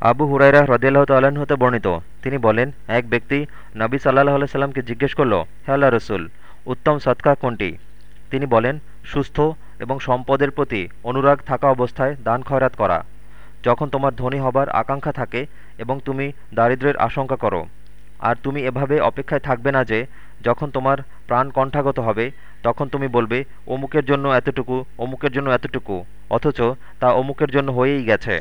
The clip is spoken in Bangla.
আবু হুরাইরা হ্রদিয়াল্লাহ তাল্লাহ্ন হতে বর্ণিত। তিনি বলেন, এক ব্যক্তি নবী সাল্লাহ আল্লাহ সাল্লামকে জিজ্ঞেস করল, হে আল্লাহ রসুল, উত্তম সৎকা কোনটি? তিনি বলেন, সুস্থ এবং সম্পদের প্রতি অনুরাগ থাকা অবস্থায় দান খয়রাত করা। যখন তোমার ধনী হবার আকাঙ্ক্ষা থাকে এবং তুমি দারিদ্রের আশঙ্কা করো, আর তুমি এভাবে অপেক্ষায় থাকবে না যে, যখন তোমার প্রাণ কণ্ঠাগত হবে, তখন তুমি বলবে, অমুকের জন্য এতটুকু, অমুকের জন্য এতটুকু অথচ তা অমুকের জন্য হয়েই গেছে।